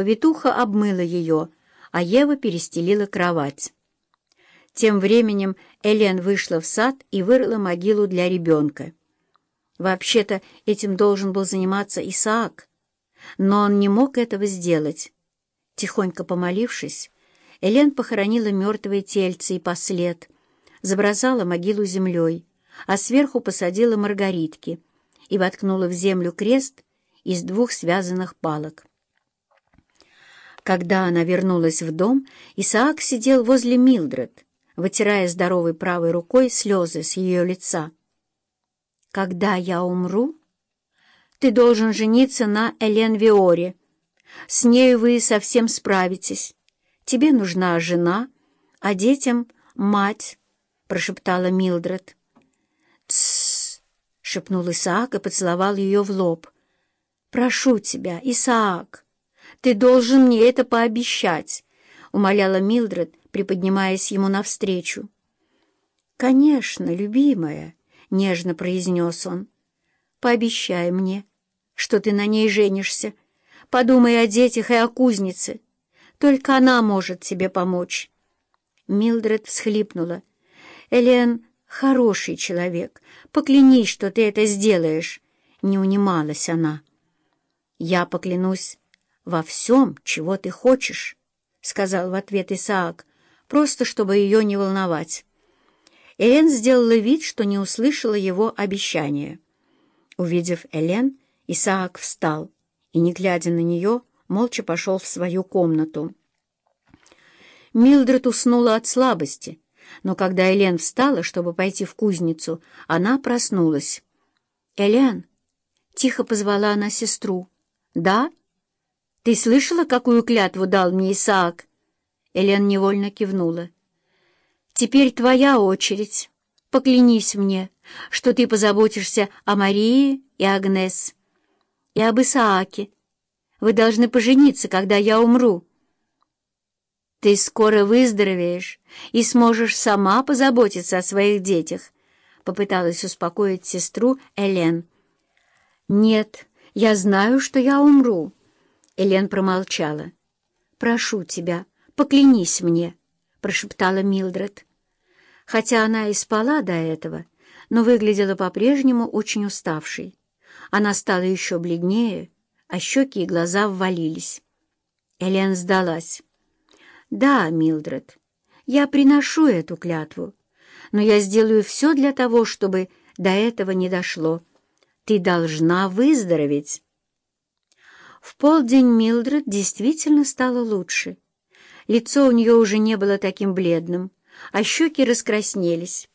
Повитуха обмыла ее, а Ева перестелила кровать. Тем временем Элен вышла в сад и вырыла могилу для ребенка. Вообще-то этим должен был заниматься Исаак, но он не мог этого сделать. Тихонько помолившись, Элен похоронила мертвое тельце и послед, забросала могилу землей, а сверху посадила маргаритки и воткнула в землю крест из двух связанных палок. Когда она вернулась в дом, Исаак сидел возле Милдред, вытирая здоровой правой рукой слезы с ее лица. «Когда я умру, ты должен жениться на Элен Виоре. С нею вы совсем справитесь. Тебе нужна жена, а детям — мать», — прошептала Милдред. «Тссс!» — шепнул Исаак и поцеловал ее в лоб. «Прошу тебя, Исаак, ты должен мне это пообещать», — умоляла Милдред, приподнимаясь ему навстречу. «Конечно, любимая», — нежно произнес он. «Пообещай мне, что ты на ней женишься. Подумай о детях и о кузнице. Только она может тебе помочь». Милдред всхлипнула. «Элен хороший человек. Поклянись, что ты это сделаешь». Не унималась она. «Я поклянусь во всем, чего ты хочешь», — сказал в ответ Исаак, просто чтобы ее не волновать. Элен сделала вид, что не услышала его обещания. Увидев Элен, Исаак встал и, не глядя на нее, молча пошел в свою комнату. Милдред уснула от слабости, но когда Элен встала, чтобы пойти в кузницу, она проснулась. «Элен!» — тихо позвала она сестру. «Да? Ты слышала, какую клятву дал мне Исаак?» Элен невольно кивнула. «Теперь твоя очередь. Поклянись мне, что ты позаботишься о Марии и Агнес, и об Исааке. Вы должны пожениться, когда я умру». «Ты скоро выздоровеешь и сможешь сама позаботиться о своих детях», — попыталась успокоить сестру Элен. «Нет, я знаю, что я умру». Элен промолчала. «Прошу тебя, «Поклянись мне», — прошептала Милдред. Хотя она и спала до этого, но выглядела по-прежнему очень уставшей. Она стала еще бледнее, а щеки и глаза ввалились. Элен сдалась. «Да, Милдред, я приношу эту клятву, но я сделаю все для того, чтобы до этого не дошло. Ты должна выздороветь». В полдень Милдред действительно стало лучше. Лицо у нее уже не было таким бледным, а щеки раскраснелись.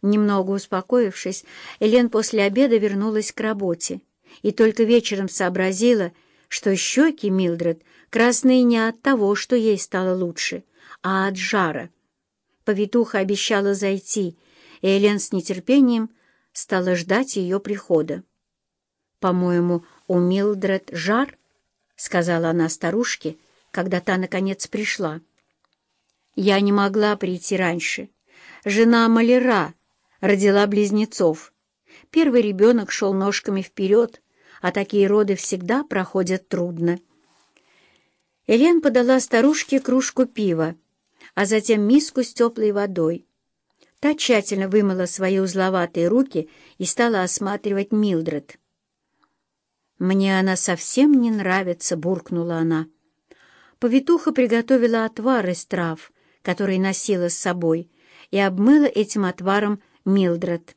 Немного успокоившись, Элен после обеда вернулась к работе и только вечером сообразила, что щеки Милдред красные не от того, что ей стало лучше, а от жара. Повитуха обещала зайти, и Элен с нетерпением стала ждать ее прихода. «По-моему, у Милдред жар?» — сказала она старушке, — когда та, наконец, пришла. Я не могла прийти раньше. Жена маляра родила близнецов. Первый ребенок шел ножками вперед, а такие роды всегда проходят трудно. Элен подала старушке кружку пива, а затем миску с теплой водой. Та тщательно вымыла свои узловатые руки и стала осматривать Милдред. «Мне она совсем не нравится», — буркнула она. Повитуха приготовила отвар из трав, который носила с собой, и обмыла этим отваром Милдред.